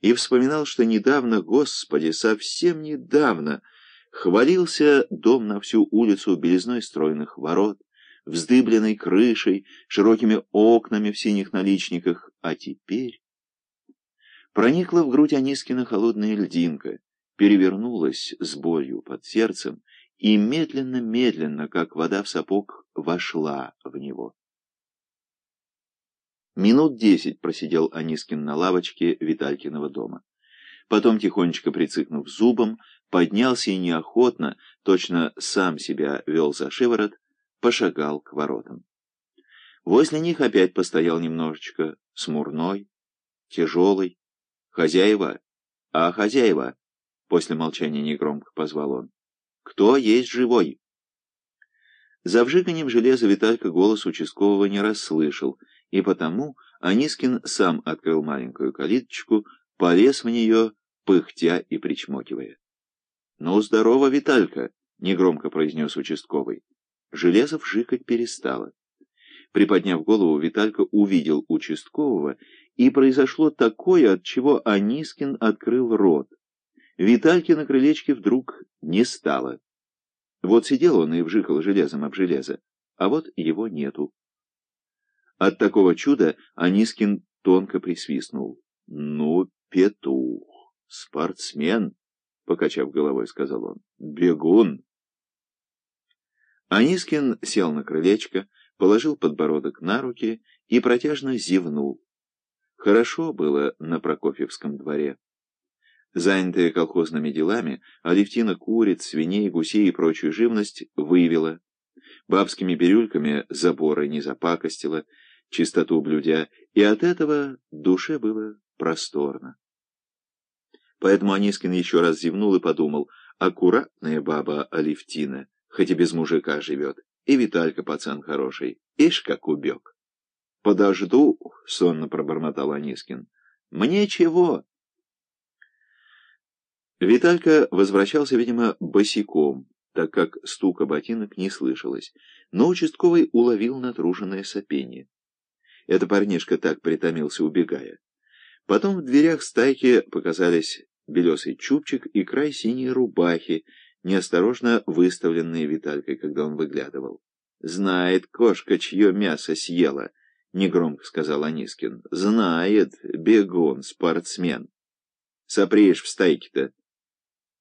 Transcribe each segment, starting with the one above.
и вспоминал, что недавно, Господи, совсем недавно, хвалился дом на всю улицу белизной стройных ворот, вздыбленной крышей, широкими окнами в синих наличниках, а теперь... Проникла в грудь Анискина холодная льдинка, перевернулась с болью под сердцем и медленно-медленно, как вода в сапог, вошла в него. Минут десять просидел Анискин на лавочке Виталькиного дома. Потом, тихонечко прицикнув зубом, поднялся и неохотно, точно сам себя вел за шиворот, пошагал к воротам. Возле них опять постоял немножечко, смурной, тяжелый. «Хозяева! А хозяева!» После молчания негромко позвал он. «Кто есть живой?» За вжиганием железа Виталька голос участкового не расслышал, и потому Анискин сам открыл маленькую калиточку, полез в нее, пыхтя и причмокивая. «Ну, здорово, Виталька!» — негромко произнес участковый. Железо вжикать перестало. Приподняв голову, Виталька увидел участкового, и произошло такое, от чего Анискин открыл рот. Витальки на крылечке вдруг не стало. Вот сидел он и вжикал железом об железо, а вот его нету. От такого чуда Анискин тонко присвистнул. «Ну, петух, спортсмен!» — покачав головой, сказал он. «Бегун!» Анискин сел на крылечко, положил подбородок на руки и протяжно зевнул. Хорошо было на Прокофьевском дворе. Занятая колхозными делами, Алевтина куриц, свиней, гусей и прочую живность вывела. Бабскими бирюльками заборы не запакостила, чистоту блюдя, и от этого душе было просторно. Поэтому Анискин еще раз зевнул и подумал, аккуратная баба Алевтина, хоть и без мужика живет, и Виталька пацан хороший, ишь как убег. «Подожду», — сонно пробормотал Анискин. «Мне чего?» Виталька возвращался, видимо, босиком, так как стука ботинок не слышалось, но участковый уловил натруженное сопение. Это парнишка так притомился, убегая. Потом в дверях стайки показались белесый чубчик и край синей рубахи, неосторожно выставленные Виталькой, когда он выглядывал. «Знает кошка, чье мясо съела», — негромко сказал Анискин. «Знает, бегун, спортсмен. Сопреешь в стайке-то.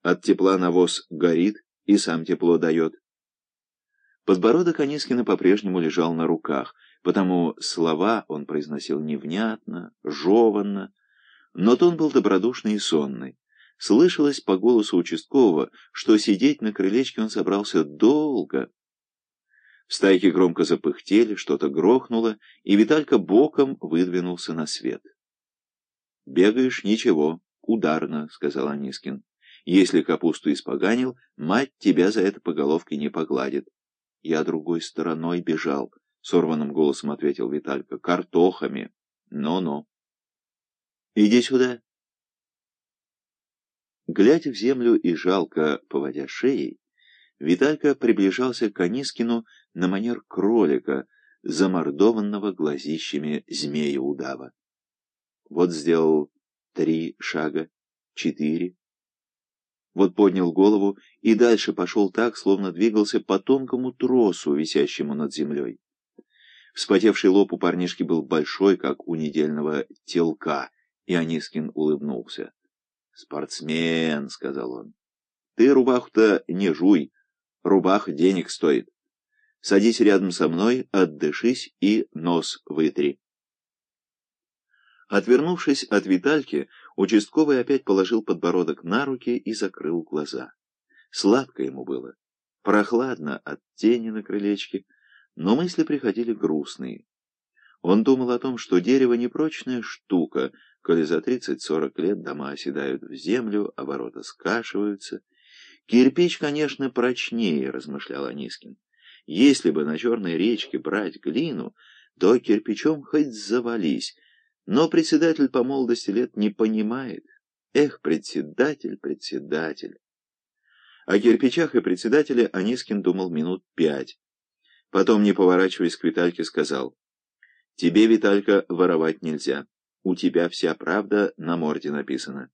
От тепла навоз горит и сам тепло дает». Подбородок Анискина по-прежнему лежал на руках, потому слова он произносил невнятно, жеванно, но тон был добродушный и сонный. Слышалось по голосу участкового, что сидеть на крылечке он собрался долго. В стайке громко запыхтели, что-то грохнуло, и Виталька боком выдвинулся на свет. «Бегаешь — ничего, ударно», — сказал Анискин. «Если капусту испоганил, мать тебя за это по головке не погладит». «Я другой стороной бежал», — сорванным голосом ответил Виталька. «Картохами. Но-но». «Иди сюда». Глядя в землю и жалко поводя шеей, Виталька приближался к Анискину на манер кролика, замордованного глазищами змея-удава. Вот сделал три шага, четыре. Вот поднял голову и дальше пошел так, словно двигался по тонкому тросу, висящему над землей. Вспотевший лоб у парнишки был большой, как у недельного телка, и Анискин улыбнулся. «Спортсмен», — сказал он. «Ты рубаху-то не жуй, рубаха денег стоит. Садись рядом со мной, отдышись и нос вытри». Отвернувшись от Витальки, участковый опять положил подбородок на руки и закрыл глаза. Сладко ему было, прохладно от тени на крылечке, но мысли приходили грустные. Он думал о том, что дерево непрочная штука, коли за тридцать-сорок лет дома оседают в землю, а ворота скашиваются. Кирпич, конечно, прочнее, размышлял Анискин. Если бы на Черной речке брать глину, то кирпичом хоть завались. Но председатель по молодости лет не понимает. Эх, председатель, председатель. О кирпичах и председателе Анискин думал минут пять. Потом, не поворачиваясь к Витальке, сказал, «Тебе, Виталька, воровать нельзя. у тебя вся правда на морде написана.